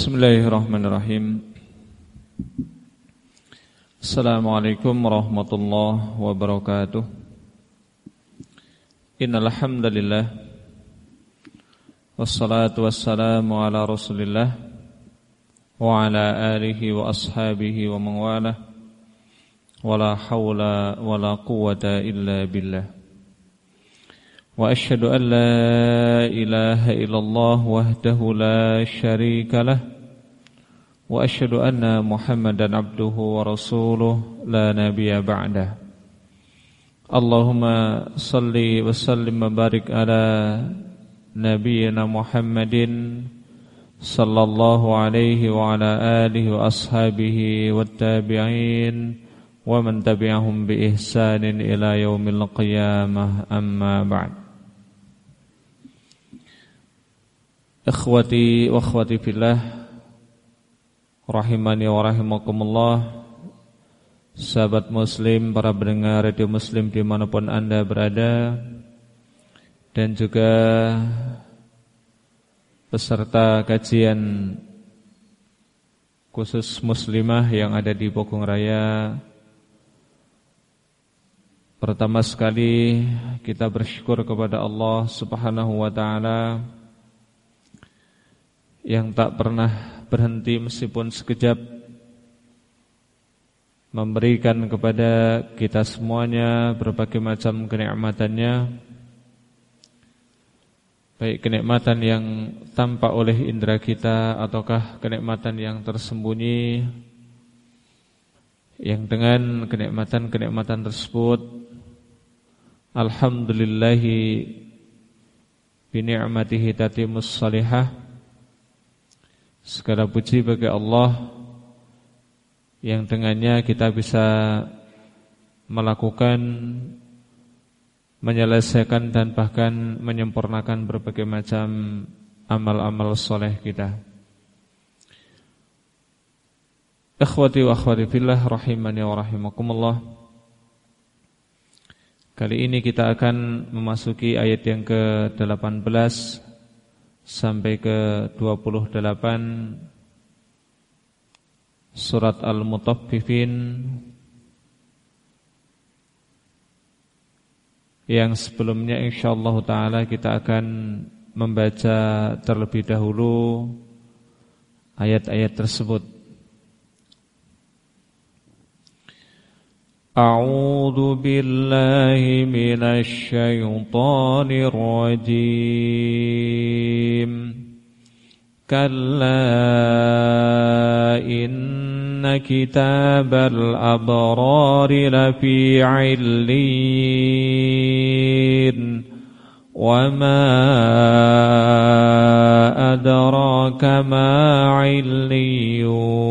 Bismillahirrahmanirrahim. Assalamualaikum warahmatullahi wabarakatuh. Innal hamdalillah wassalatu wassalamu ala Rasulillah wa ala alihi wa ashabihi wa man walah wala haula wala quwata illa billah وأشهد أن لا إله إلا الله وحده لا شريك له وأشهد أن محمدا عبده ورسوله لا نبي بعده. اللهم صل وسلم وبارك على نبينا محمد صلى الله عليه وعلى آله وأصحابه والتابعين ومن تبعهم بإحسان إلى يوم القيامة. أما بعد. Ikhwati wa akhwati fillah Rahimani wa rahimakumullah Sahabat muslim, para pendengar radio muslim di mana pun anda berada Dan juga Peserta kajian Khusus muslimah yang ada di Bogong Raya. Pertama sekali kita bersyukur kepada Allah subhanahu wa ta'ala yang tak pernah berhenti meskipun sekejap memberikan kepada kita semuanya berbagai macam kenikmatannya baik kenikmatan yang tampak oleh indera kita ataukah kenikmatan yang tersembunyi yang dengan kenikmatan-kenikmatan tersebut alhamdulillahi bi ni'matihi tatimus salihah Segala puji bagi Allah yang dengannya kita bisa melakukan menyelesaikan dan bahkan menyempurnakan berbagai macam amal-amal soleh kita. Ikhwati wa akhwati fillah rahimani wa rahimakumullah. Kali ini kita akan memasuki ayat yang ke-18 sampai ke 28 surat Al-Mutaffifin yang sebelumnya insyaallah taala kita akan membaca terlebih dahulu ayat-ayat tersebut أعوذ بالله من الشيطان الرجيم. كلا إن كتاب الأبرار لفي علين وما أدراك ما عليون.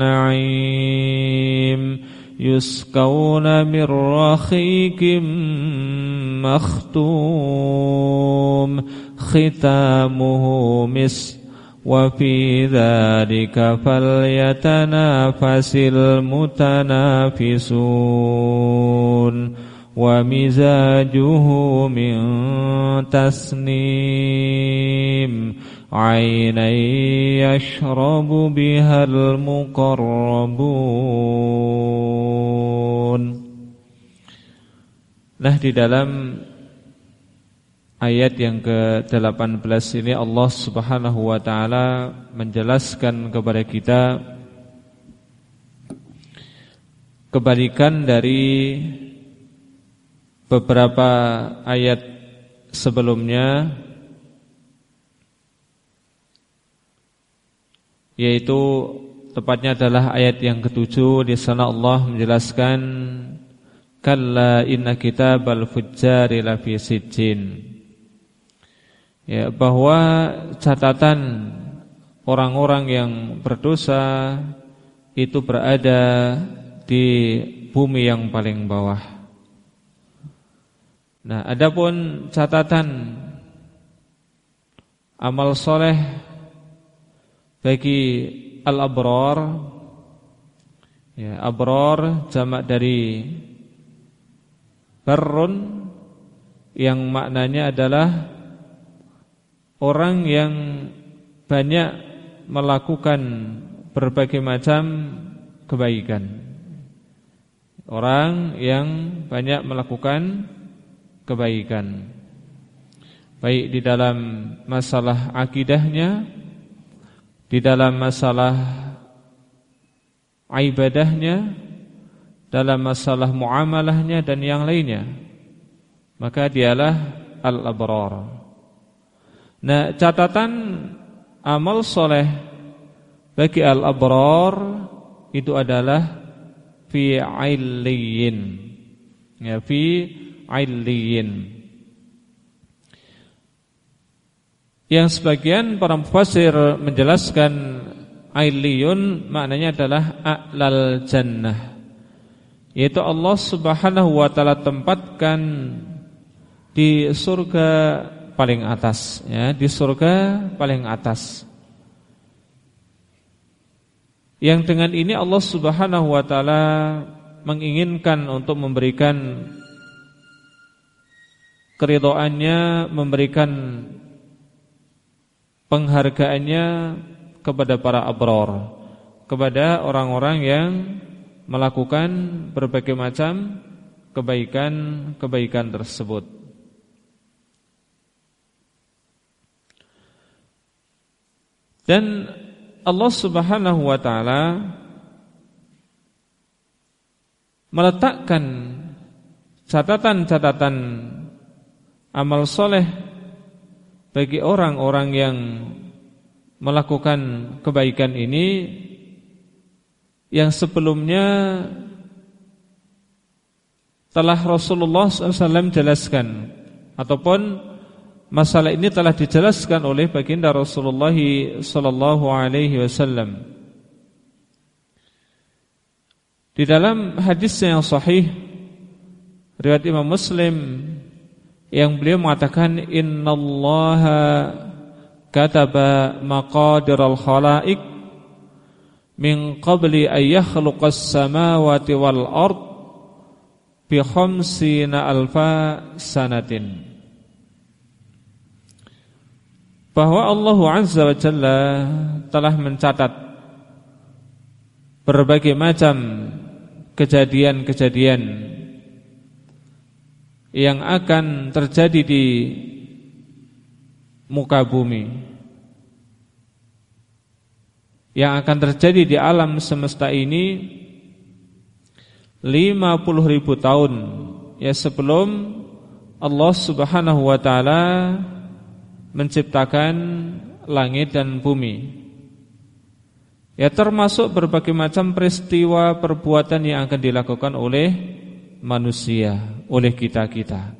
النعيم. يسقون من رخيك مختوم. ختامه مسك. وفي ذلك فليتنافس المتنافسون. ومزاجه من تسنيم. عينا يشرب بها المقربون Nah di dalam ayat yang ke-18 ini Allah Subhanahu wa taala menjelaskan kepada kita kebalikan dari beberapa ayat sebelumnya yaitu tepatnya adalah ayat yang ketujuh di sana Allah menjelaskan kalla inna kitabal fujjari lafi sijjin ya bahwa catatan orang-orang yang berdosa itu berada di bumi yang paling bawah. Nah, adapun catatan amal soleh bagi al-abrar ya abrar jamak dari barrun yang maknanya adalah orang yang banyak melakukan berbagai macam kebaikan. Orang yang banyak melakukan kebaikan baik di dalam masalah akidahnya, di dalam masalah ibadahnya, dalam masalah muamalahnya dan yang lainnya. Maka dialah al-abrar. Nah, catatan amal soleh bagi al-abrar itu adalah fi illiyin. Ya, fi illiyin. Yang sebagian para mufassir menjelaskan Ailiyun maknanya adalah a'lal jannah. Yaitu Allah subhanahu wa ta'ala tempatkan Di surga paling atas ya, Di surga paling atas. Yang dengan ini Allah subhanahu wa ta'ala Menginginkan untuk memberikan Keridoannya Memberikan penghargaannya kepada para abrar, kepada orang-orang yang melakukan berbagai macam kebaikan-kebaikan tersebut. Dan Allah Subhanahu wa taala meletakkan catatan-catatan amal soleh bagi orang-orang yang melakukan kebaikan ini yang sebelumnya telah Rasulullah SAW jelaskan ataupun masalah ini telah dijelaskan oleh baginda Rasulullah sallallahu alaihi wasallam. Di dalam hadis yang sahih riwayat Imam Muslim yang beliau mengatakan innallaha kataba maqadiral khalaik min qabli an yakhluqas samawati wal ard bi khamsina alfa sanatin. Bahwa Allah Azza wa Jalla telah mencatat berbagai macam kejadian-kejadian yang akan terjadi di muka bumi yang akan terjadi di alam semesta ini 50 ribu tahun ya sebelum Allah Subhanahu wa taala menciptakan langit dan bumi. Ya termasuk berbagai macam peristiwa perbuatan yang akan dilakukan oleh manusia oleh kita-kita.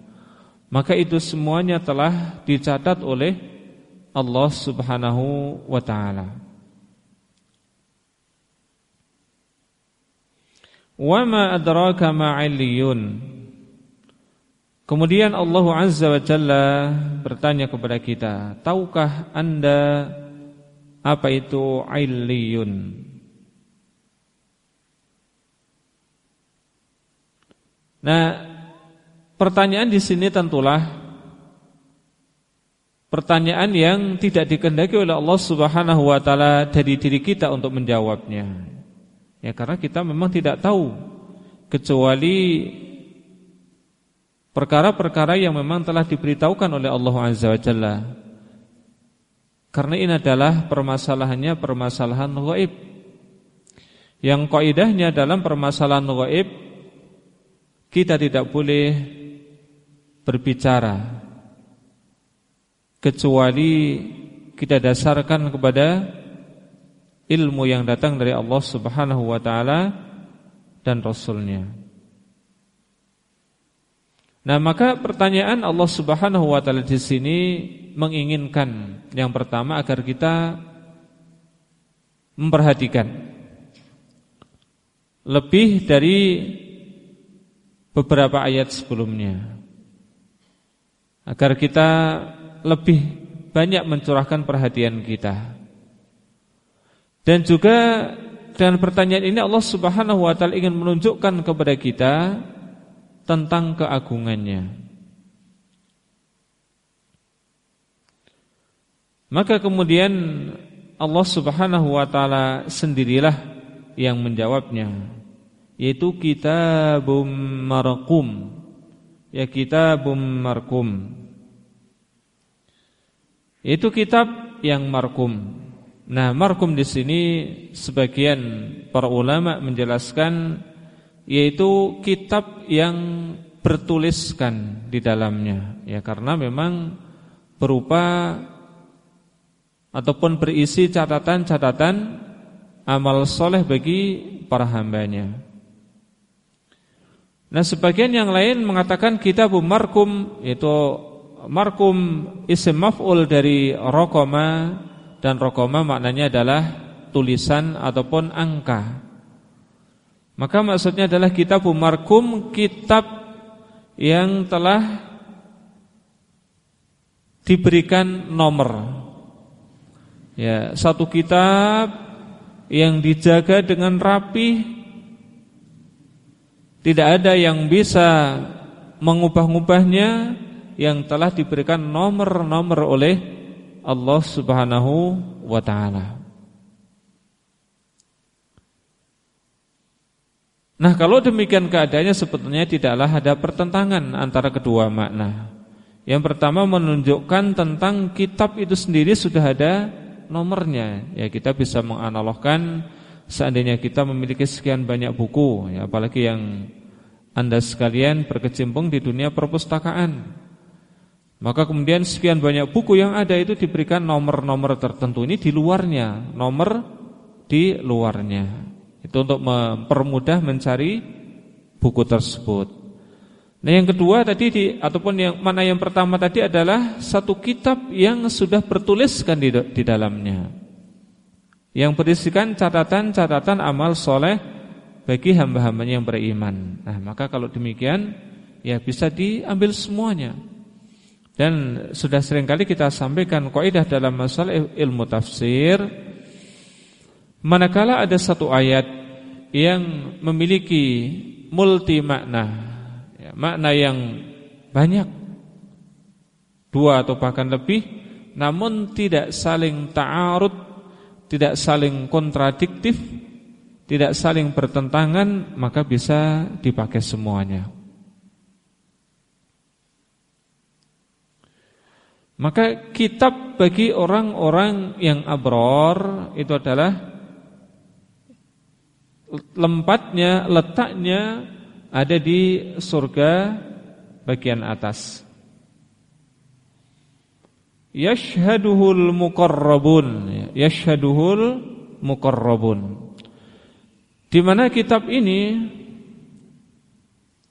Maka itu semuanya telah dicatat oleh Allah Subhanahu wa taala. Wa ma adraka ma Kemudian Allah Azza wa Jalla bertanya kepada kita, tahukah Anda apa itu 'illiyun? Nah, pertanyaan di sini tentulah pertanyaan yang tidak dikendaki oleh Allah Subhanahu wa taala dari diri kita untuk menjawabnya. Ya karena kita memang tidak tahu kecuali perkara-perkara yang memang telah diberitahukan oleh Allah Azza wa Jalla. Karena ini adalah permasalahannya permasalahan gaib. Yang kaidahnya dalam permasalahan gaib kita tidak boleh berbicara kecuali kita dasarkan kepada ilmu yang datang dari Allah Subhanahu wa taala dan rasulnya. Nah, maka pertanyaan Allah Subhanahu wa taala di sini menginginkan yang pertama agar kita memperhatikan lebih dari beberapa ayat sebelumnya agar kita lebih banyak mencurahkan perhatian kita. Dan juga dengan pertanyaan ini Allah Subhanahu wa taala ingin menunjukkan kepada kita tentang keagungannya. Maka kemudian Allah Subhanahu wa taala sendirilah yang menjawabnya yaitu kitabum marqum ya kitabum marqum itu kitab yang markum. Nah, markum di sini sebagian para ulama menjelaskan yaitu kitab yang bertuliskan di dalamnya ya karena memang berupa ataupun berisi catatan-catatan amal soleh bagi para hambanya. Nah sebagian yang lain mengatakan kitab markum yaitu markum isim maf'ul dari rokoma dan rokoma maknanya adalah tulisan ataupun angka. Maka maksudnya adalah kitab markum kitab yang telah diberikan nomor Ya, satu kitab yang dijaga dengan rapi tidak ada yang bisa mengubah-ubahnya yang telah diberikan nomor-nomor oleh Allah Subhanahu wa taala. Nah, kalau demikian keadaannya sebetulnya tidaklah ada pertentangan antara kedua makna. Yang pertama menunjukkan tentang kitab itu sendiri sudah ada nomornya. Ya kita bisa menganalogkan seandainya kita memiliki sekian banyak buku, ya, apalagi yang Anda sekalian berkecimpung di dunia perpustakaan. Maka kemudian sekian banyak buku yang ada itu diberikan nomor-nomor tertentu ini di luarnya, nomor di luarnya. Itu untuk mempermudah mencari buku tersebut. Nah yang kedua tadi di, ataupun yang mana yang pertama tadi adalah satu kitab yang sudah bertuliskan di, di dalamnya, yang berisikan catatan-catatan amal soleh bagi hamba-hambanya yang beriman. Nah maka kalau demikian ya bisa diambil semuanya. Dan sudah sering kali kita sampaikan kaidah dalam masalah ilmu tafsir, manakala ada satu ayat yang memiliki multi makna makna yang banyak dua atau bahkan lebih namun tidak saling ta'arud tidak saling kontradiktif tidak saling bertentangan maka bisa dipakai semuanya maka kitab bagi orang-orang yang abror itu adalah lempatnya letaknya ada di surga bagian atas. Yashhaduhul muqarrabun, yashhaduhul muqarrabun. Di mana kitab ini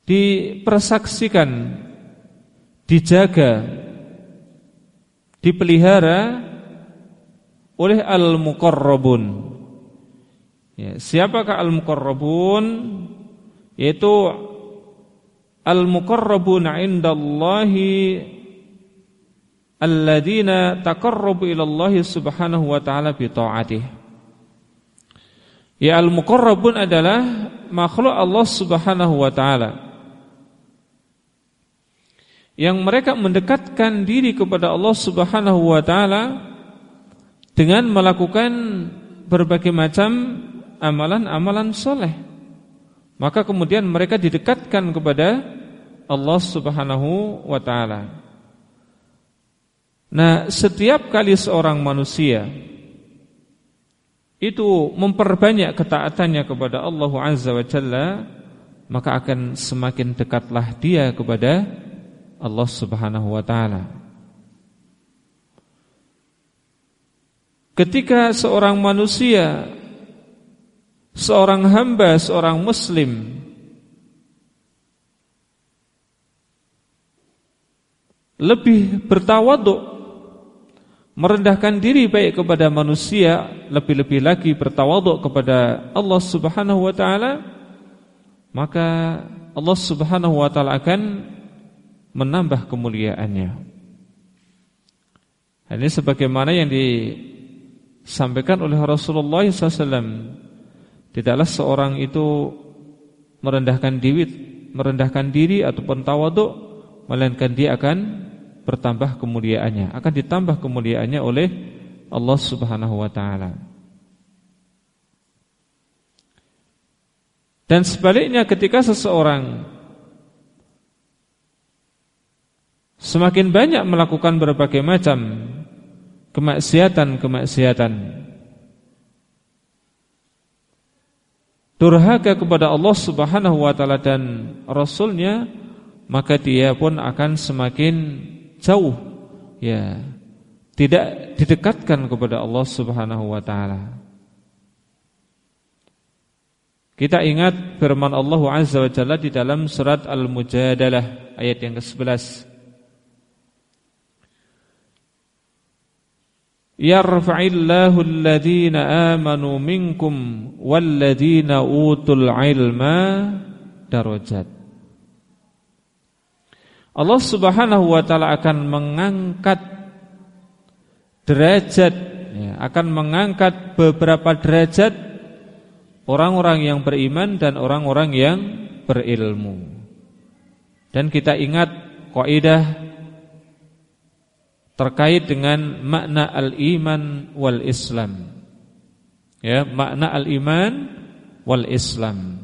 dipersaksikan, dijaga, dipelihara oleh al-muqarrabun. Ya, siapakah al-muqarrabun? yaitu al-muqarrabuna indallahi alladzina taqarrabu ila Allah subhanahu wa ta'ala bi ta'atih. Ya al-muqarrabun adalah makhluk Allah subhanahu wa ta'ala yang mereka mendekatkan diri kepada Allah Subhanahu wa taala dengan melakukan berbagai macam amalan-amalan soleh. Maka kemudian mereka didekatkan kepada Allah Subhanahu wa taala. Nah, setiap kali seorang manusia itu memperbanyak ketaatannya kepada Allah Azza wa Jalla, maka akan semakin dekatlah dia kepada Allah Subhanahu wa taala. Ketika seorang manusia seorang hamba, seorang muslim lebih bertawaduk merendahkan diri baik kepada manusia, lebih-lebih lagi bertawaduk kepada Allah Subhanahu wa taala, maka Allah Subhanahu wa taala akan menambah kemuliaannya. Ini sebagaimana yang disampaikan oleh Rasulullah SAW. Tidaklah seorang itu merendahkan diri, merendahkan diri ataupun tawaduk, melainkan dia akan bertambah kemuliaannya, akan ditambah kemuliaannya oleh Allah Subhanahu wa taala. Dan sebaliknya ketika seseorang semakin banyak melakukan berbagai macam kemaksiatan-kemaksiatan durhaka kepada Allah Subhanahu wa taala dan rasulnya maka dia pun akan semakin jauh ya tidak didekatkan kepada Allah Subhanahu wa taala. Kita ingat firman Allah Azza wa Jalla di dalam surat Al-Mujadalah ayat yang ke-11. Yarfa'illahu alladhina amanu minkum walladhina utul ilma darajat. Allah Subhanahu wa taala akan mengangkat derajat ya, akan mengangkat beberapa derajat orang-orang yang beriman dan orang-orang yang berilmu. Dan kita ingat kaidah terkait dengan makna al-iman wal Islam. Ya, makna al-iman wal Islam.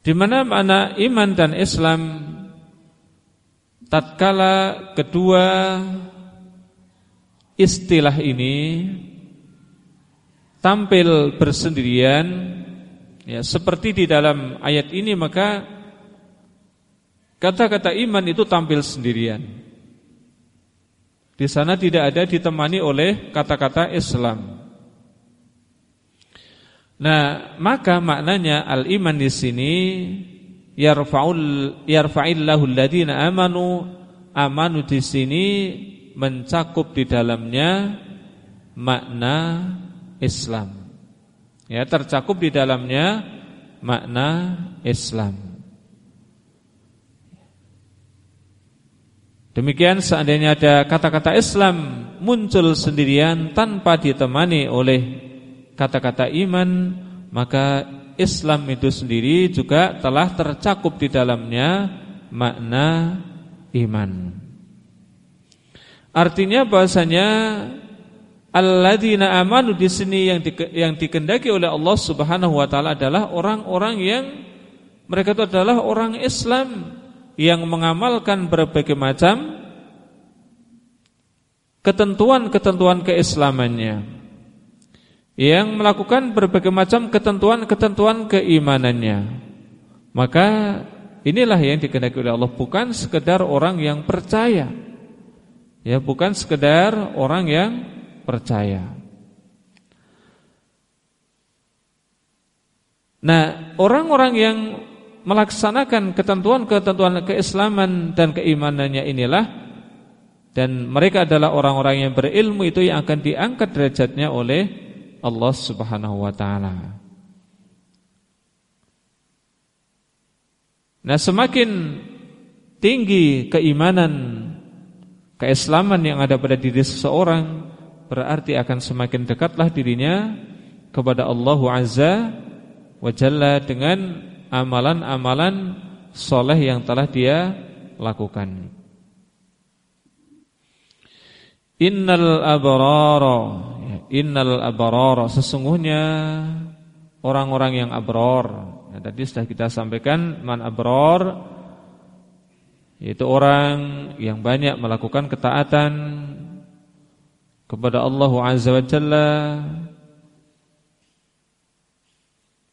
Di mana makna iman dan Islam tatkala kedua istilah ini tampil bersendirian ya seperti di dalam ayat ini maka kata-kata iman itu tampil sendirian. Di sana tidak ada ditemani oleh kata-kata Islam. Nah, maka maknanya al-iman di sini yarfa'ul yarfa'illahu alladziina amanu amanu di sini mencakup di dalamnya makna Islam. Ya, tercakup di dalamnya makna Islam. Demikian seandainya ada kata-kata Islam muncul sendirian tanpa ditemani oleh kata-kata iman, maka Islam itu sendiri juga telah tercakup di dalamnya makna iman. Artinya bahasanya alladzina amanu di sini yang di, yang dikendaki oleh Allah Subhanahu wa taala adalah orang-orang yang mereka itu adalah orang Islam yang mengamalkan berbagai macam ketentuan-ketentuan keislamannya yang melakukan berbagai macam ketentuan-ketentuan keimanannya. Maka inilah yang dikehendaki oleh Allah bukan sekedar orang yang percaya. Ya, bukan sekedar orang yang percaya. Nah, orang-orang yang melaksanakan ketentuan-ketentuan keislaman dan keimanannya inilah dan mereka adalah orang-orang yang berilmu itu yang akan diangkat derajatnya oleh Allah Subhanahu wa taala. Nah, semakin tinggi keimanan keislaman yang ada pada diri seseorang, berarti akan semakin dekatlah dirinya kepada Allah Azza wa Jalla dengan amalan-amalan soleh yang telah dia lakukan. Innal abrara Innal abrara sesungguhnya orang-orang yang abror. Ya, tadi sudah kita sampaikan man abror yaitu orang yang banyak melakukan ketaatan kepada Allah Azza wa Jalla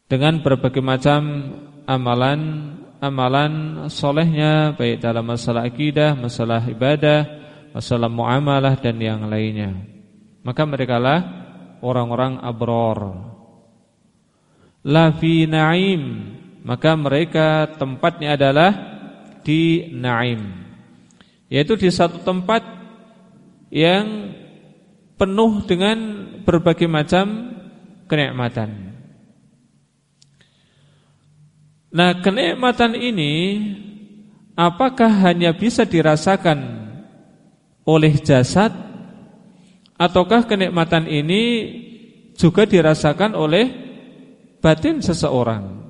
dengan berbagai macam amalan amalan solehnya baik dalam masalah akidah, masalah ibadah, masalah muamalah dan yang lainnya. Maka mereka lah orang-orang abror. La fi na'im, maka mereka tempatnya adalah di Naim. Yaitu di satu tempat yang penuh dengan berbagai macam kenikmatan. Nah, kenikmatan ini apakah hanya bisa dirasakan oleh jasad ataukah kenikmatan ini juga dirasakan oleh batin seseorang?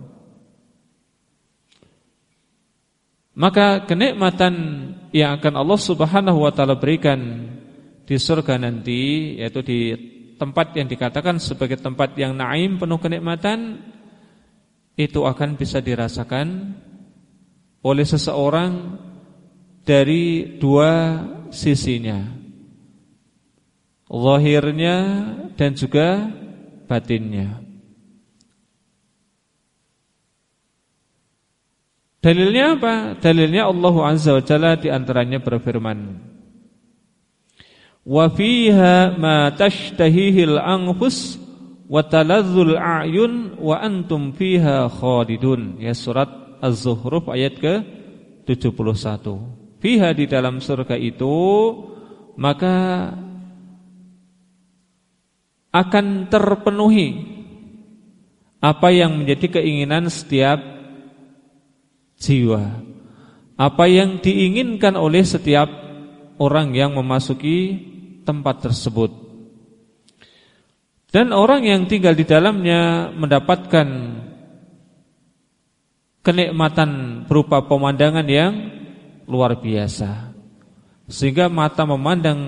Maka kenikmatan yang akan Allah Subhanahu wa taala berikan di surga nanti yaitu di tempat yang dikatakan sebagai tempat yang naim penuh kenikmatan itu akan bisa dirasakan oleh seseorang dari dua sisinya. Zahirnya dan juga batinnya. Dalilnya apa? Dalilnya Allah Azza wa Jalla di antaranya berfirman Wa fiha ma tashtahihil anfus wa taladzul a'yun wa antum fiha khalidun. Ya surat Az-Zukhruf ayat ke 71. Fiha di dalam surga itu maka akan terpenuhi apa yang menjadi keinginan setiap jiwa. Apa yang diinginkan oleh setiap orang yang memasuki tempat tersebut. Dan orang yang tinggal di dalamnya mendapatkan kenikmatan berupa pemandangan yang luar biasa. Sehingga mata memandang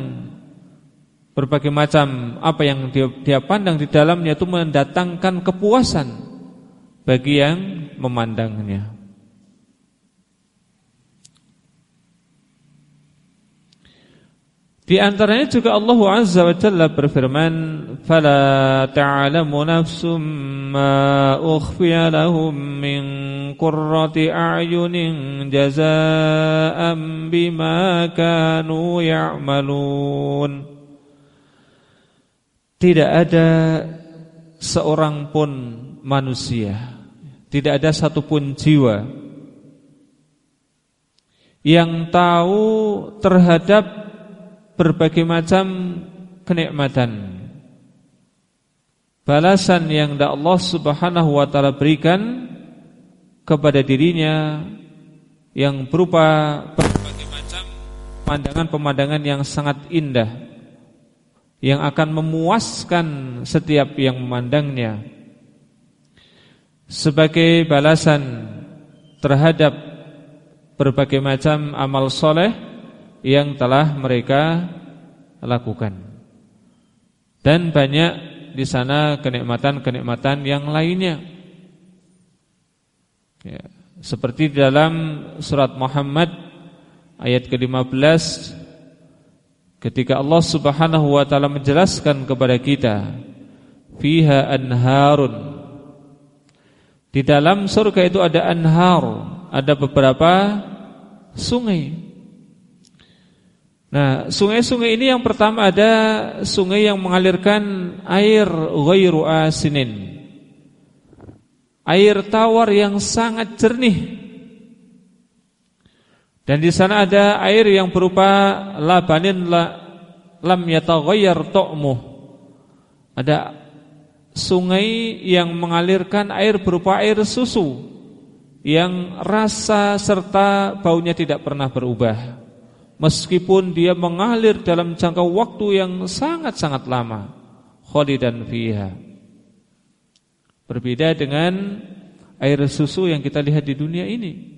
berbagai macam apa yang dia, dia pandang di dalamnya itu mendatangkan kepuasan bagi yang memandangnya. Di antaranya juga Allah Azza wa Jalla berfirman, "Fala ta'lamu nafsum ma ukhfiya lahum min qurrati a'yunin jazaa'an bima kanu ya'malun." Tidak ada seorang pun manusia, tidak ada satupun jiwa yang tahu terhadap berbagai macam kenikmatan. Balasan yang Allah Subhanahu wa taala berikan kepada dirinya yang berupa berbagai macam pemandangan-pemandangan yang sangat indah yang akan memuaskan setiap yang memandangnya sebagai balasan terhadap berbagai macam amal soleh yang telah mereka lakukan. Dan banyak di sana kenikmatan-kenikmatan yang lainnya. Ya, seperti dalam surat Muhammad ayat ke-15 ketika Allah Subhanahu wa taala menjelaskan kepada kita fiha anharun di dalam surga itu ada anhar, ada beberapa sungai Nah, sungai-sungai ini yang pertama ada sungai yang mengalirkan air ghairu asinin. Air tawar yang sangat jernih. Dan di sana ada air yang berupa labanin la, lam yataghayyar ta'muh. Ada sungai yang mengalirkan air berupa air susu yang rasa serta baunya tidak pernah berubah meskipun dia mengalir dalam jangka waktu yang sangat-sangat lama khalidan fiha. Berbeda dengan air susu yang kita lihat di dunia ini.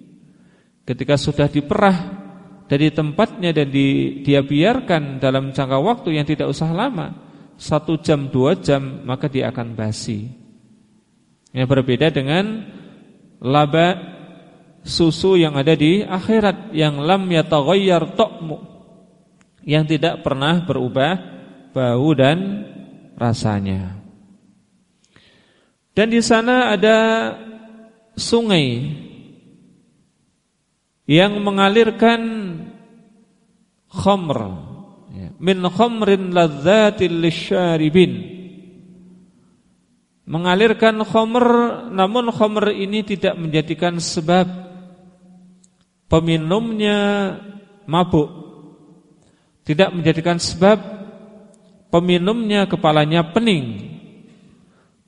Ketika sudah diperah dari tempatnya dan di, dia biarkan dalam jangka waktu yang tidak usah lama satu jam dua jam maka dia akan basi. Yang berbeda dengan laba susu yang ada di akhirat yang lam yataghayyar ta'mu yang tidak pernah berubah bau dan rasanya. Dan di sana ada sungai yang mengalirkan khamr. Ya, min khamrin ladzatil lisyaribin mengalirkan khamr namun khamr ini tidak menjadikan sebab peminumnya mabuk. Tidak menjadikan sebab peminumnya kepalanya pening.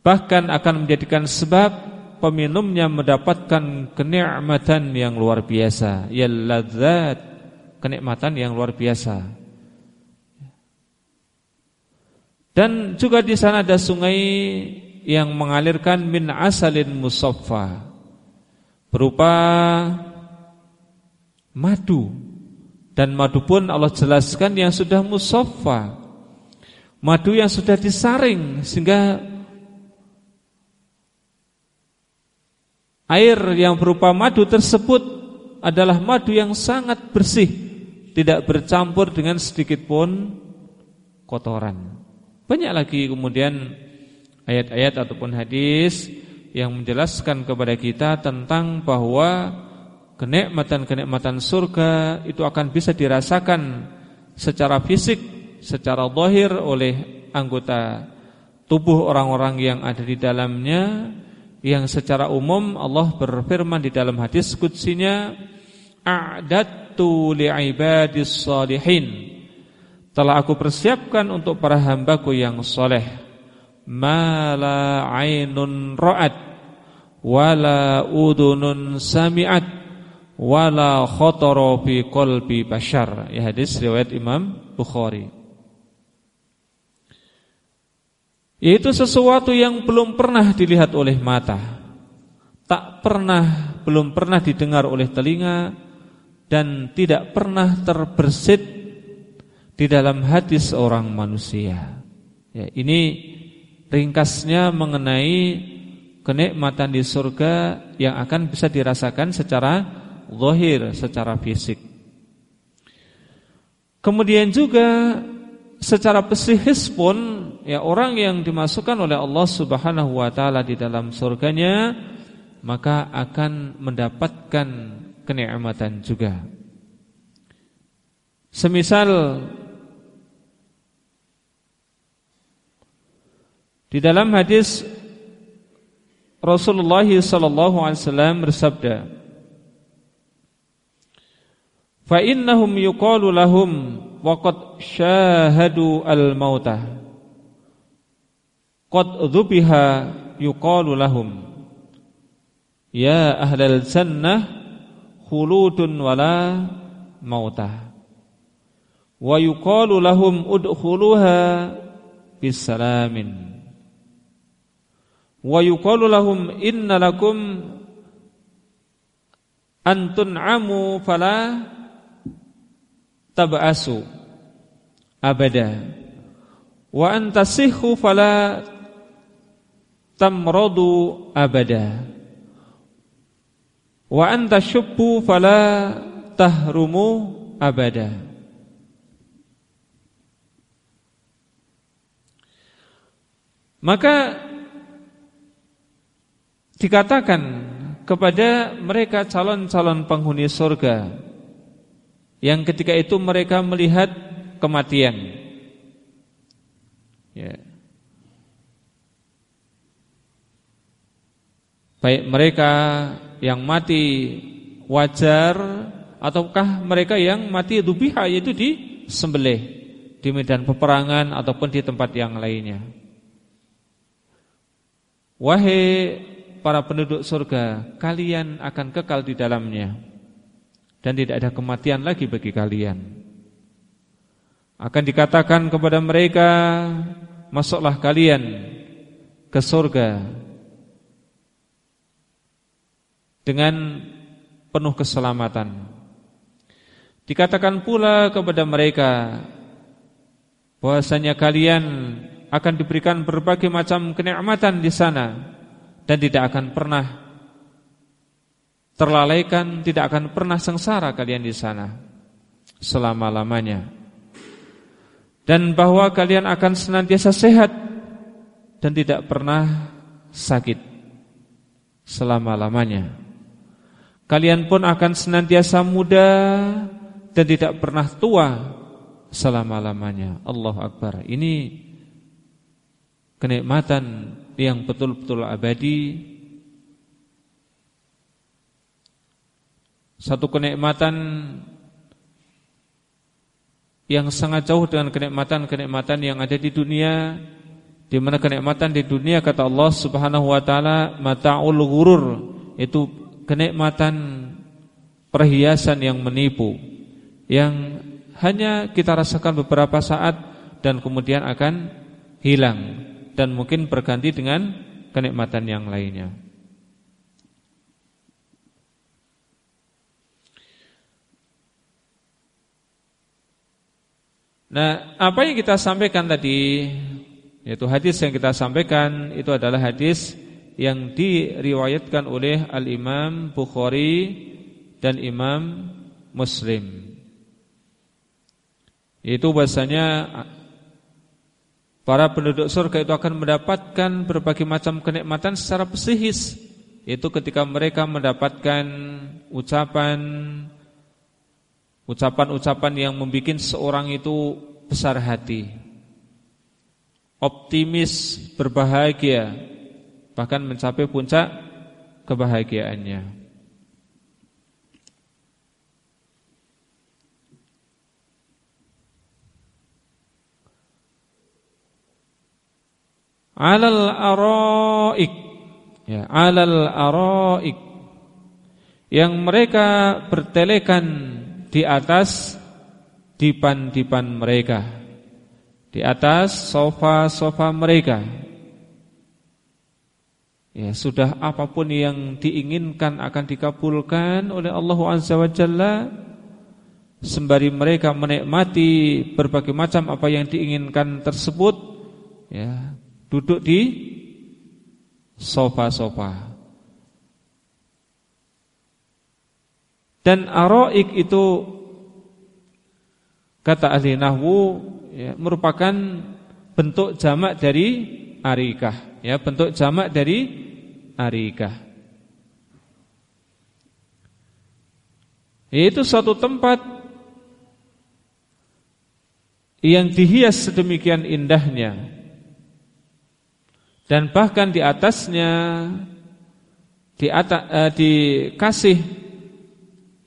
Bahkan akan menjadikan sebab peminumnya mendapatkan kenikmatan yang luar biasa. Ya ladzat kenikmatan yang luar biasa. Dan juga di sana ada sungai yang mengalirkan min asalin musaffa berupa madu. Dan madu pun Allah jelaskan yang sudah musaffa. Madu yang sudah disaring sehingga air yang berupa madu tersebut adalah madu yang sangat bersih tidak bercampur dengan sedikit pun kotoran. Banyak lagi kemudian ayat-ayat ataupun hadis yang menjelaskan kepada kita tentang bahwa kenikmatan-kenikmatan surga itu akan bisa dirasakan secara fisik, secara zahir oleh anggota tubuh orang-orang yang ada di dalamnya yang secara umum Allah berfirman di dalam hadis qudsinya a'dattu li'ibadis salihin. Telah aku persiapkan untuk para hambaku yang soleh. Ma la ainun ra'at wala udunun sami'at wala khatara fi qalbi bashar. Ya hadis riwayat Imam Bukhari. Yaitu sesuatu yang belum pernah dilihat oleh mata. Tak pernah belum pernah didengar oleh telinga dan tidak pernah terbersit di dalam hati seorang manusia. Ya ini ringkasnya mengenai kenikmatan di surga yang akan bisa dirasakan secara zahir, secara fisik. Kemudian juga secara psikis pun ya orang yang dimasukkan oleh Allah Subhanahu wa taala di dalam surganya maka akan mendapatkan kenikmatan juga. Semisal Di dalam hadis Rasulullah sallallahu alaihi wasallam bersabda Fa innahum yuqalu lahum wa qad syahadu al-mautah qad dhubiha yuqalu lahum ya ahlal jannah khuludun wala mautah wa yuqalu lahum udkhuluha bisalamin wa yuqalu lahum inna lakum an tun'amu fala tab'asu abada. Wa an tasihhu fala tamradu abada. Wa an tashubbu fala tahrumu abada. Maka dikatakan kepada mereka calon-calon penghuni surga yang ketika itu mereka melihat kematian. Ya. Baik mereka yang mati wajar ataukah mereka yang mati dubiha yaitu di sembelih di medan peperangan ataupun di tempat yang lainnya. Wahai para penduduk surga, kalian akan kekal di dalamnya dan tidak ada kematian lagi bagi kalian. Akan dikatakan kepada mereka, masuklah kalian ke surga dengan penuh keselamatan. Dikatakan pula kepada mereka bahwasanya kalian akan diberikan berbagai macam kenikmatan di sana dan tidak akan pernah terlalaikan, tidak akan pernah sengsara kalian di sana selama-lamanya. Dan bahwa kalian akan senantiasa sehat dan tidak pernah sakit selama-lamanya. Kalian pun akan senantiasa muda dan tidak pernah tua selama-lamanya. Allah Akbar. Ini kenikmatan yang betul-betul abadi satu kenikmatan yang sangat jauh dengan kenikmatan-kenikmatan yang ada di dunia di mana kenikmatan di dunia kata Allah Subhanahu wa taala mataul ghurur itu kenikmatan perhiasan yang menipu yang hanya kita rasakan beberapa saat dan kemudian akan hilang dan mungkin berganti dengan kenikmatan yang lainnya. Nah, apa yang kita sampaikan tadi yaitu hadis yang kita sampaikan itu adalah hadis yang diriwayatkan oleh Al-Imam Bukhari dan Imam Muslim. Yaitu bahasanya para penduduk surga itu akan mendapatkan berbagai macam kenikmatan secara psikis. Itu ketika mereka mendapatkan ucapan Ucapan-ucapan yang membuat seorang itu besar hati. Optimis, berbahagia Bahkan mencapai puncak kebahagiaannya. Alal araik ya, Alal araik Yang mereka bertelekan di atas dipan-dipan mereka. Di atas sofa-sofa mereka. Ya sudah apa pun yang diinginkan akan dikabulkan oleh Allah Azza wa Jalla sembari mereka menikmati berbagai macam apa yang diinginkan tersebut ya duduk di sofa-sofa Dan aroik itu kata ahli nahwu ya, merupakan bentuk jamak dari arikah, ya, bentuk jamak dari arikah. Itu suatu tempat yang dihias sedemikian indahnya dan bahkan di atasnya eh, dikasih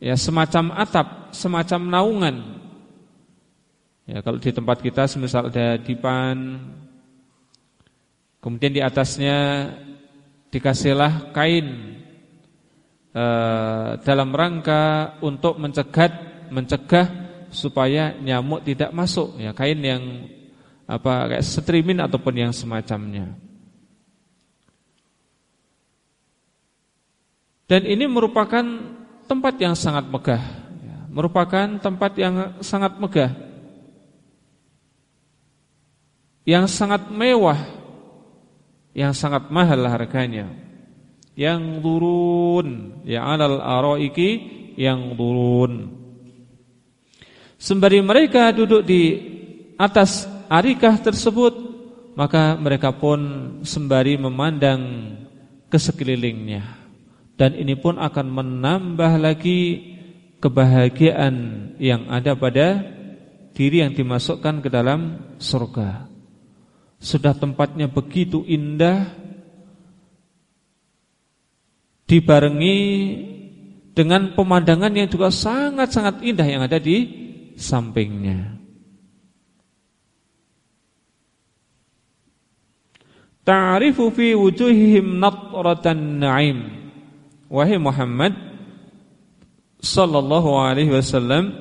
ya semacam atap, semacam naungan. Ya kalau di tempat kita semisal ada dipan kemudian di atasnya dikasihlah kain eh, dalam rangka untuk mencegah mencegah supaya nyamuk tidak masuk ya kain yang apa kayak setrimin ataupun yang semacamnya. Dan ini merupakan tempat yang sangat megah. Ya, Merupakan tempat yang sangat megah. Yang sangat mewah. Yang sangat mahal harganya. Yang turun. Ya alal aroiki Yang turun. Sembari mereka duduk di atas arikah tersebut Maka mereka pun sembari memandang ke sekelilingnya dan ini pun akan menambah lagi kebahagiaan yang ada pada diri yang dimasukkan ke dalam surga. Sudah tempatnya begitu indah dibarengi dengan pemandangan yang juga sangat-sangat indah yang ada di sampingnya. Ta'rifu fi wujuhihim natratan na'im Wahai Muhammad sallallahu alaihi wasallam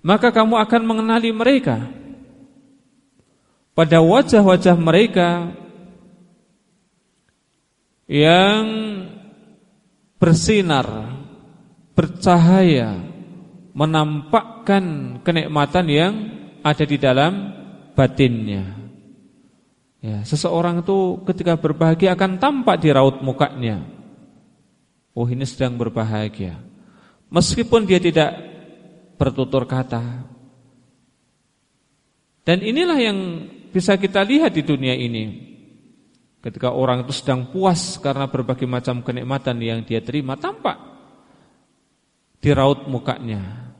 maka kamu akan mengenali mereka pada wajah-wajah mereka yang bersinar, bercahaya, menampakkan kenikmatan yang ada di dalam batinnya. Ya, seseorang itu ketika berbahagia akan tampak di raut mukanya. Oh ini sedang berbahagia. Meskipun dia tidak bertutur kata. Dan inilah yang bisa kita lihat di dunia ini. Ketika orang itu sedang puas karena berbagai macam kenikmatan yang dia terima Tampak di raut mukanya.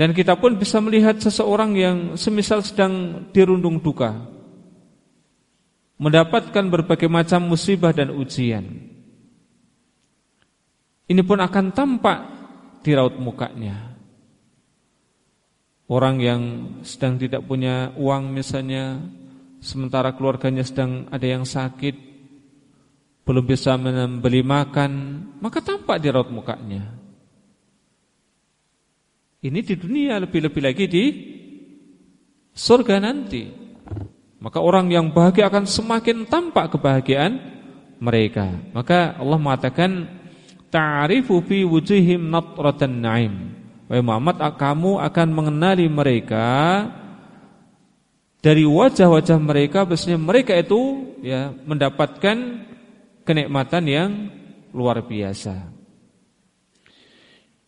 Dan kita pun bisa melihat seseorang yang semisal sedang dirundung duka mendapatkan berbagai macam musibah dan ujian. Ini pun akan tampak di raut mukanya. Orang yang sedang tidak punya uang misalnya, sementara keluarganya sedang ada yang sakit, belum bisa membeli makan, maka tampak di raut mukanya. Ini di dunia lebih-lebih lagi di surga nanti. Maka orang yang bahagia akan semakin tampak kebahagiaan mereka. Maka Allah mengatakan ta'rifu fi wujuhim natratan na'im. Wahai Muhammad, kamu akan mengenali mereka dari wajah-wajah mereka biasanya mereka itu ya mendapatkan kenikmatan yang luar biasa.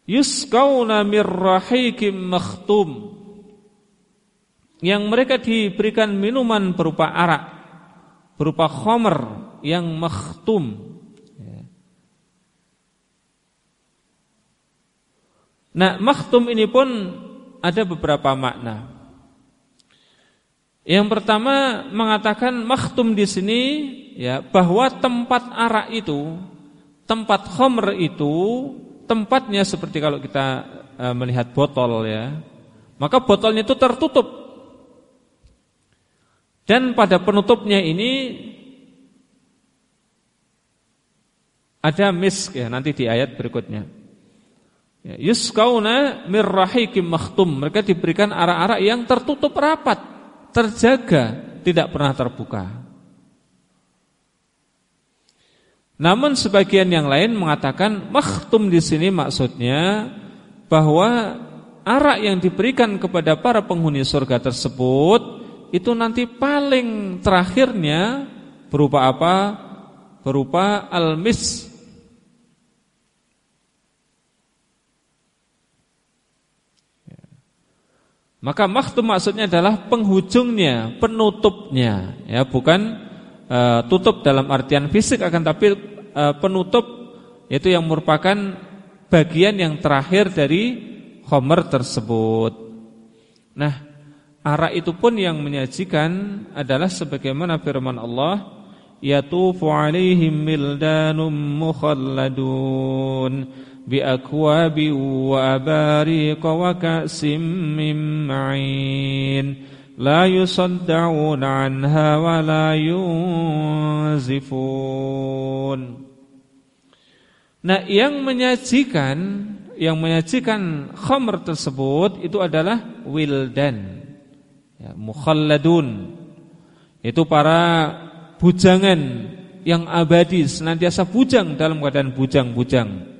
Yusqauna mir rahikim makhtum. Yang mereka diberikan minuman berupa arak, berupa khamr yang makhtum. Nah, makhtum ini pun ada beberapa makna. Yang pertama mengatakan makhtum di sini ya bahwa tempat arak itu, tempat khamr itu tempatnya seperti kalau kita uh, melihat botol ya. Maka botolnya itu tertutup. Dan pada penutupnya ini ada misk ya nanti di ayat berikutnya. Ya, yusqauna mirrahikim makhtum. Mereka diberikan arak-arak yang tertutup rapat, terjaga, tidak pernah terbuka. Namun sebagian yang lain mengatakan makhtum di sini maksudnya bahwa arak yang diberikan kepada para penghuni surga tersebut itu nanti paling terakhirnya berupa apa? Berupa al-mis Maka makhtum maksudnya adalah penghujungnya, penutupnya, ya bukan uh, tutup dalam artian fisik akan tapi uh, penutup yaitu yang merupakan bagian yang terakhir dari homer tersebut. Nah, Arak itu pun yang menyajikan adalah sebagaimana firman Allah Yatufu alaihim mildanum mukhalladun Biakwabi wa abariq wa ka'sim min ma'in. La yusadda'un anha wa la yunzifun. Nah yang menyajikan Yang menyajikan khamr tersebut Itu adalah wildan. Ya, mukhalladun. Itu para bujangan yang abadi senantiasa bujang dalam keadaan bujang-bujang.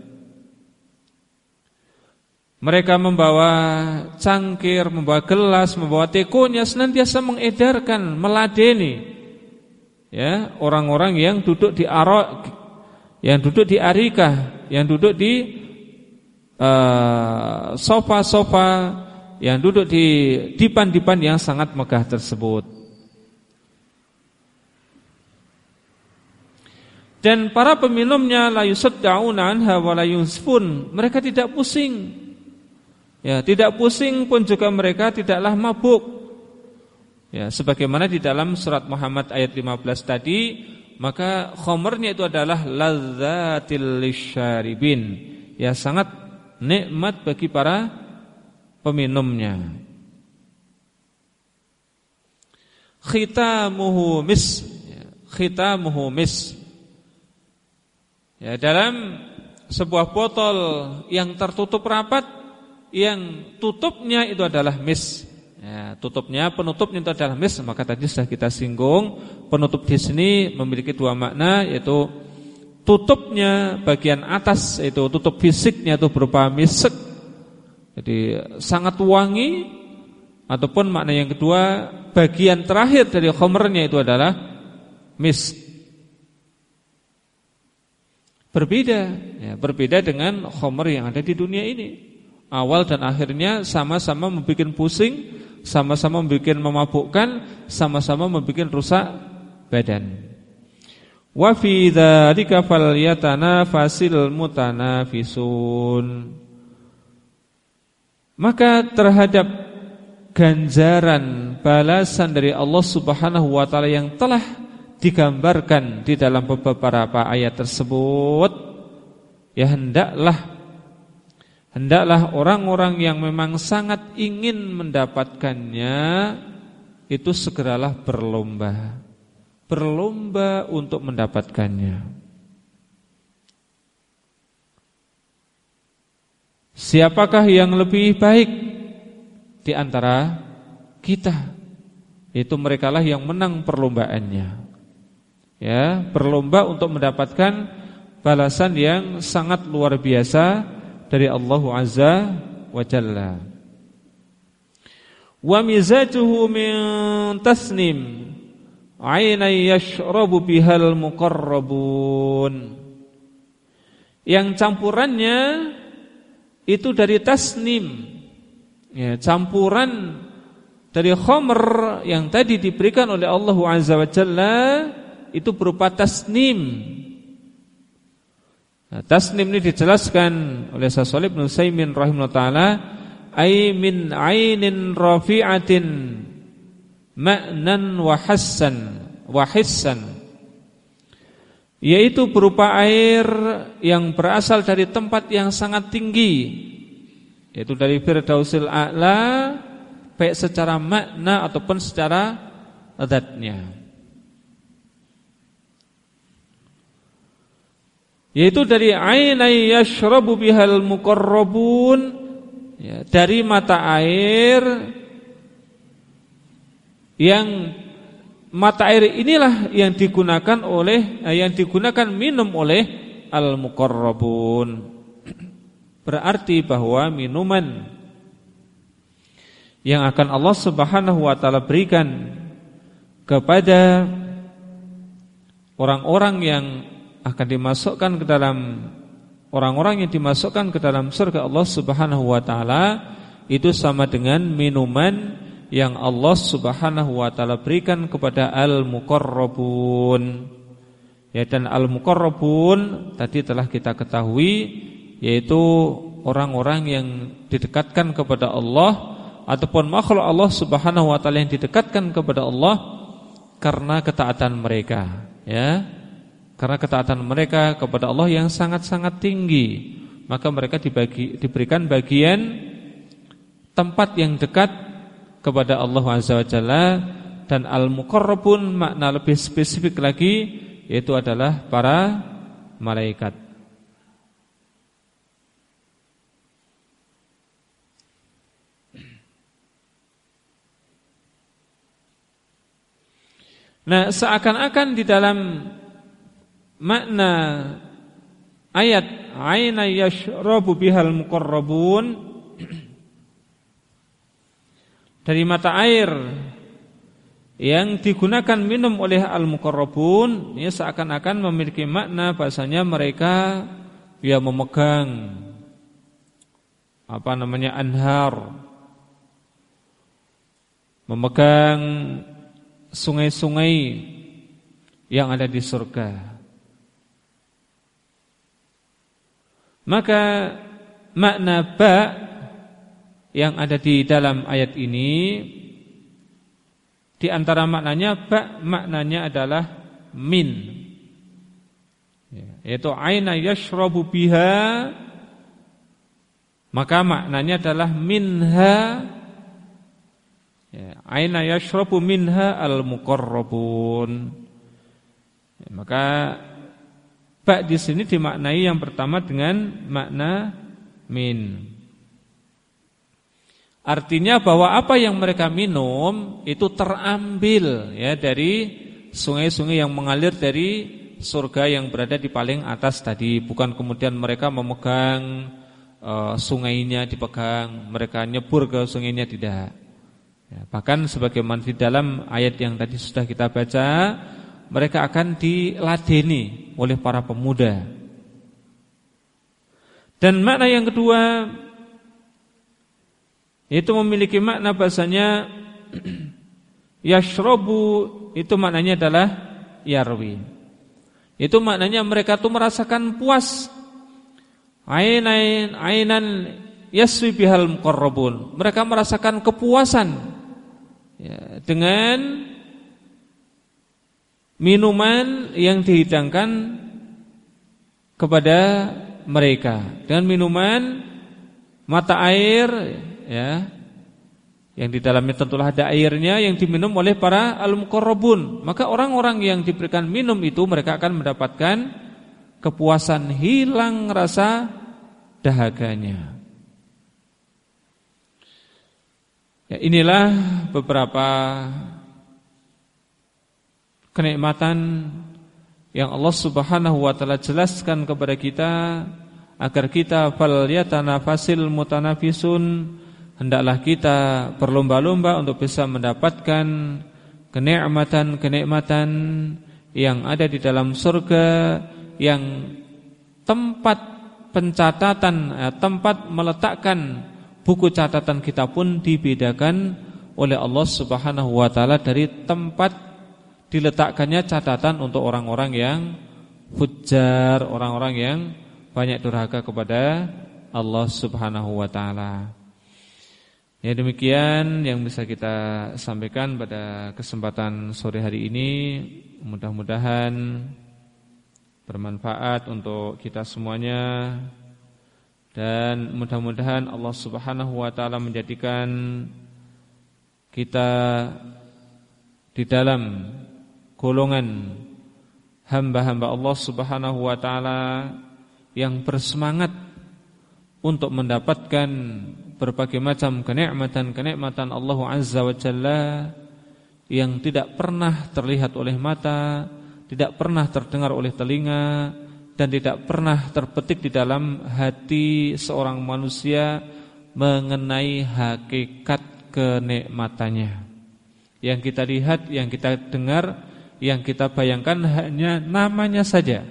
Mereka membawa cangkir, membawa gelas, membawa tekonya senantiasa mengedarkan, meladeni ya orang-orang yang duduk di arok, yang duduk di arika, yang duduk di eh, sofa-sofa, uh, yang duduk di dipan-dipan yang sangat megah tersebut. Dan para peminumnya la yusaddauna anha wa la Mereka tidak pusing Ya, tidak pusing pun juga mereka tidaklah mabuk. Ya, sebagaimana di dalam surat Muhammad ayat 15 tadi, maka khomernya itu adalah lazzatil lisyaribin. Ya, sangat nikmat bagi para peminumnya. Khitamuhu mis. Ya, khitamuhu mis. Ya, dalam sebuah botol yang tertutup rapat yang tutupnya itu adalah mis. Ya, tutupnya, penutupnya itu adalah mis. Maka tadi sudah kita singgung, penutup di sini memiliki dua makna yaitu tutupnya bagian atas itu tutup fisiknya itu berupa misek. Jadi sangat wangi ataupun makna yang kedua bagian terakhir dari khomernya itu adalah mis. Berbeda, ya, berbeda dengan khomer yang ada di dunia ini awal dan akhirnya sama-sama membuat pusing, sama-sama membuat memabukkan, sama-sama membuat rusak badan. Wa fi dzalika falyatanafasil mutanafisun. Maka terhadap ganjaran balasan dari Allah Subhanahu wa taala yang telah digambarkan di dalam beberapa ayat tersebut ya hendaklah hendaklah orang-orang yang memang sangat ingin mendapatkannya itu segeralah berlomba. Berlomba untuk mendapatkannya. Siapakah yang lebih baik di antara kita? Itu merekalah yang menang perlombaannya. Ya, berlomba untuk mendapatkan balasan yang sangat luar biasa dari Allah Azza wa Jalla. Wa mizajuhu min tasnim ayna yashrabu bihal muqarrabun. Yang campurannya itu dari tasnim ya, campuran dari khomer yang tadi diberikan oleh Allah Azza wa Jalla itu berupa tasnim. Nah, tasnim ini dijelaskan oleh Syaikh Ibnu Saimin rahimahullah taala ay min ainin rafi'atin ma'nan wa hassan wa hissan yaitu berupa air yang berasal dari tempat yang sangat tinggi yaitu dari Firdausil A'la baik secara makna ataupun secara zatnya. Yaitu dari ainai yashrabu bihal muqarrabun ya, dari mata air yang mata air inilah yang digunakan oleh eh, yang digunakan minum oleh al-muqarrabun. Berarti bahwa minuman yang akan Allah Subhanahu wa taala berikan kepada orang-orang yang akan dimasukkan ke dalam orang-orang yang dimasukkan ke dalam surga Allah Subhanahu wa taala itu sama dengan minuman yang Allah Subhanahu wa taala berikan kepada al-muqarrabun. Ya dan al-muqarrabun tadi telah kita ketahui yaitu orang-orang yang didekatkan kepada Allah ataupun makhluk Allah Subhanahu wa taala yang didekatkan kepada Allah karena ketaatan mereka, ya. Karena ketaatan mereka kepada Allah yang sangat-sangat tinggi, maka mereka dibagi diberikan bagian tempat yang dekat kepada Allah Azza wa Jalla dan al-muqarrabun makna lebih spesifik lagi yaitu adalah para malaikat. Nah, seakan-akan di dalam makna ayat aina yashrabu bihal muqarrabun dari mata air yang digunakan minum oleh al-muqarrabun ya seakan-akan memiliki makna bahasanya mereka ya memegang apa namanya anhar memegang sungai-sungai yang ada di surga. Maka makna ba yang ada di dalam ayat ini di antara maknanya ba maknanya adalah min. Ya, yaitu aina yashrabu biha maka maknanya adalah minha. Ya, aina yashrabu minha al muqarrabun ya, maka ba di sini dimaknai yang pertama dengan makna min Artinya bahwa apa yang mereka minum itu terambil ya dari sungai-sungai yang mengalir dari surga yang berada di paling atas tadi, bukan kemudian mereka memegang uh, sungainya dipegang, mereka nyebur ke sungainya tidak. Ya, bahkan sebagaimana di dalam ayat yang tadi sudah kita baca, mereka akan diladeni oleh para pemuda. Dan makna yang kedua itu memiliki makna bahasanya yashrobu itu maknanya adalah yarwi. Itu maknanya mereka tuh merasakan puas. Ainain ainan yaswi bihal muqarrabun. Mereka merasakan kepuasan ya, dengan minuman yang dihidangkan kepada mereka. Dengan minuman mata air ya yang di dalamnya tentulah ada airnya yang diminum oleh para al-muqarrabun. Maka orang-orang yang diberikan minum itu mereka akan mendapatkan kepuasan, hilang rasa dahaganya. Ya, inilah beberapa kenikmatan yang Allah Subhanahu wa taala jelaskan kepada kita agar kita fal yatanafasil mutanafisun hendaklah kita berlomba-lomba untuk bisa mendapatkan kenikmatan-kenikmatan yang ada di dalam surga yang tempat pencatatan eh, tempat meletakkan buku catatan kita pun dibedakan oleh Allah Subhanahu wa taala dari tempat diletakkannya catatan untuk orang-orang yang fujar, orang-orang yang banyak durhaka kepada Allah Subhanahu wa taala. Ya demikian yang bisa kita sampaikan pada kesempatan sore hari ini. Mudah-mudahan bermanfaat untuk kita semuanya. Dan mudah-mudahan Allah subhanahu wa ta'ala menjadikan kita di dalam golongan hamba-hamba Allah subhanahu wa ta'ala Yang bersemangat untuk mendapatkan berbagai macam kenikmatan-kenikmatan Allah Azza wa Jalla yang tidak pernah terlihat oleh mata, tidak pernah terdengar oleh telinga dan tidak pernah terpetik di dalam hati seorang manusia mengenai hakikat kenikmatannya. Yang kita lihat, yang kita dengar, yang kita bayangkan hanya namanya saja.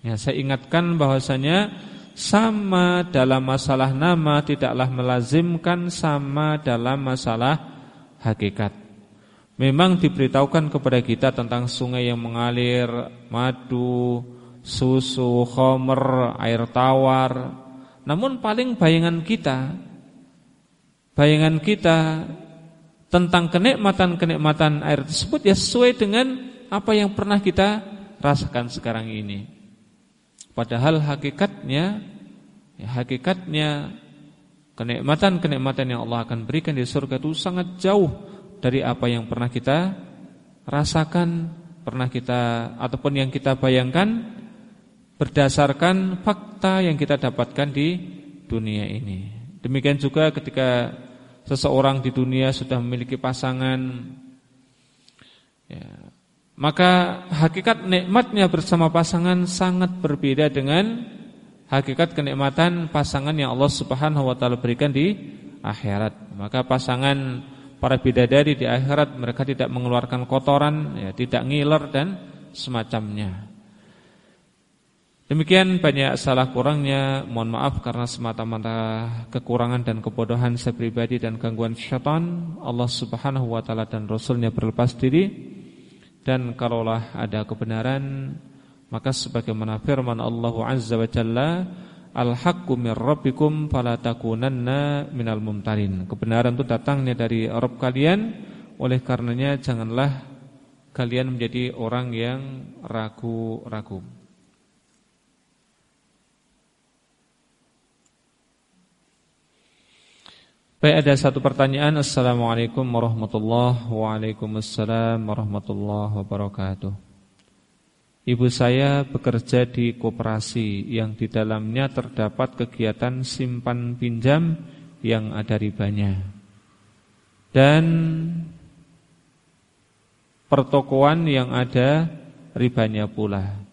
Ya, saya ingatkan bahwasanya sama dalam masalah nama tidaklah melazimkan sama dalam masalah hakikat. Memang diberitahukan kepada kita tentang sungai yang mengalir, madu, susu, khomer, air tawar. Namun paling bayangan kita, bayangan kita tentang kenikmatan-kenikmatan air tersebut ya sesuai dengan apa yang pernah kita rasakan sekarang ini. Padahal hakikatnya ya, hakikatnya kenikmatan-kenikmatan yang Allah akan berikan di surga itu sangat jauh dari apa yang pernah kita rasakan, pernah kita ataupun yang kita bayangkan berdasarkan fakta yang kita dapatkan di dunia ini. Demikian juga ketika seseorang di dunia sudah memiliki pasangan ya, maka hakikat nikmatnya bersama pasangan sangat berbeda dengan hakikat kenikmatan pasangan yang Allah Subhanahu wa taala berikan di akhirat. Maka pasangan para bidadari di akhirat mereka tidak mengeluarkan kotoran, ya, tidak ngiler dan semacamnya. Demikian banyak salah kurangnya, mohon maaf karena semata-mata kekurangan dan kebodohan saya pribadi dan gangguan syaitan. Allah Subhanahu wa taala dan rasulnya berlepas diri. Dan kalaulah ada kebenaran Maka sebagaimana firman Allah Azza wa Jalla Al-haqqu min rabbikum fala takunanna minal mumtarin. Kebenaran itu datangnya dari Rabb kalian. Oleh karenanya janganlah kalian menjadi orang yang ragu-ragu. Baik ada satu pertanyaan. Assalamualaikum warahmatullahi Waalaikumsalam warahmatullahi wabarakatuh Ibu saya bekerja di koperasi yang di dalamnya terdapat kegiatan simpan pinjam yang ada ribanya Dan pertokoan yang ada ribanya pula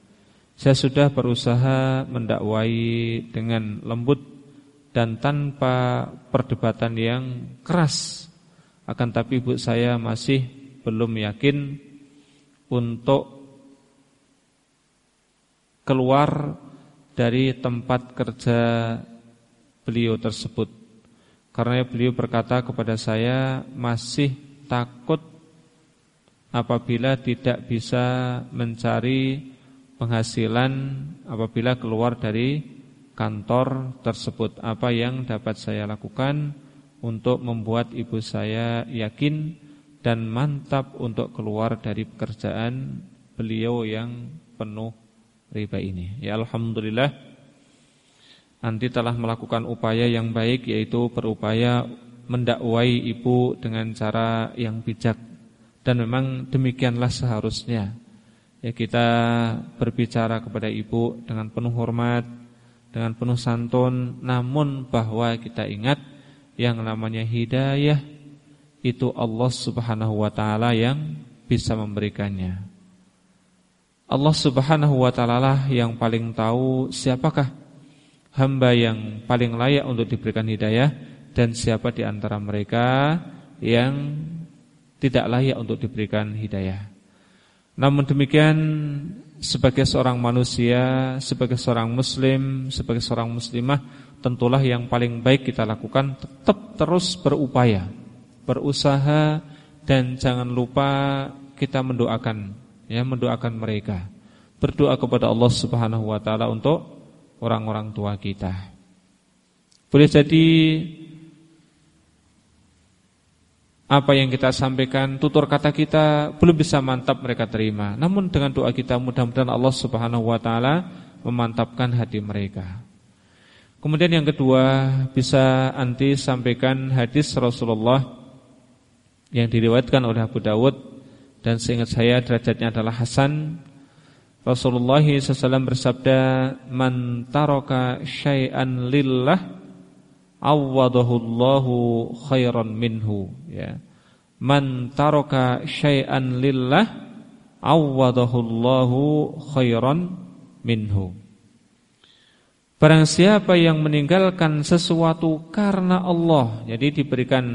Saya sudah berusaha mendakwai dengan lembut dan tanpa perdebatan yang keras. Akan tapi ibu saya masih belum yakin untuk keluar dari tempat kerja beliau tersebut. Karena beliau berkata kepada saya masih takut apabila tidak bisa mencari penghasilan apabila keluar dari kantor tersebut Apa yang dapat saya lakukan Untuk membuat ibu saya yakin Dan mantap untuk keluar dari pekerjaan Beliau yang penuh riba ini Ya Alhamdulillah Anti telah melakukan upaya yang baik yaitu berupaya mendakwai ibu dengan cara yang bijak dan memang demikianlah seharusnya. Ya kita berbicara kepada ibu dengan penuh hormat, dengan penuh santun, namun bahwa kita ingat yang namanya hidayah itu Allah Subhanahu wa taala yang bisa memberikannya. Allah Subhanahu wa taala yang paling tahu siapakah hamba yang paling layak untuk diberikan hidayah dan siapa di antara mereka yang tidak layak untuk diberikan hidayah. Namun demikian sebagai seorang manusia, sebagai seorang muslim, sebagai seorang muslimah tentulah yang paling baik kita lakukan tetap terus berupaya, berusaha dan jangan lupa kita mendoakan ya mendoakan mereka. Berdoa kepada Allah Subhanahu wa taala untuk orang-orang tua kita. Boleh jadi apa yang kita sampaikan, tutur kata kita belum bisa mantap mereka terima. Namun dengan doa kita mudah-mudahan Allah Subhanahu wa taala memantapkan hati mereka. Kemudian yang kedua, bisa anti sampaikan hadis Rasulullah yang diriwayatkan oleh Abu Dawud dan seingat saya derajatnya adalah hasan. Rasulullah SAW bersabda, "Man taraka syai'an lillah awwadahullahu khairan minhu. Ya. Man taraka syai'an lillah awwadahullahu khairan minhu. Barang siapa yang meninggalkan sesuatu karena Allah jadi diberikan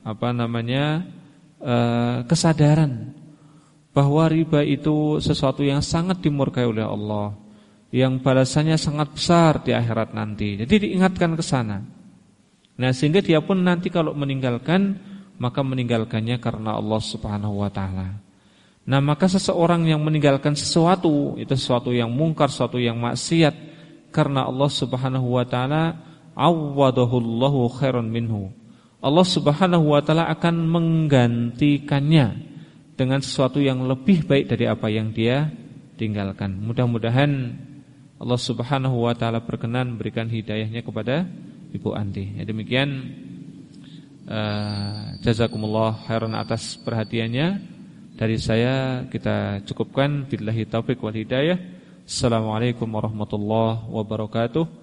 apa namanya uh, kesadaran bahwa riba itu sesuatu yang sangat dimurkai oleh Allah yang balasannya sangat besar di akhirat nanti. Jadi diingatkan ke sana. Nah sehingga dia pun nanti kalau meninggalkan maka meninggalkannya karena Allah Subhanahu wa taala. Nah, maka seseorang yang meninggalkan sesuatu itu sesuatu yang mungkar, sesuatu yang maksiat karena Allah Subhanahu wa taala awwadahullahu khairan minhu. Allah Subhanahu wa taala akan menggantikannya dengan sesuatu yang lebih baik dari apa yang dia tinggalkan. Mudah-mudahan Allah Subhanahu wa taala berkenan berikan hidayahnya kepada Ibu Andi. Ya, demikian uh, jazakumullah khairan atas perhatiannya. Dari saya kita cukupkan billahi taufik wal hidayah. Assalamualaikum warahmatullahi wabarakatuh.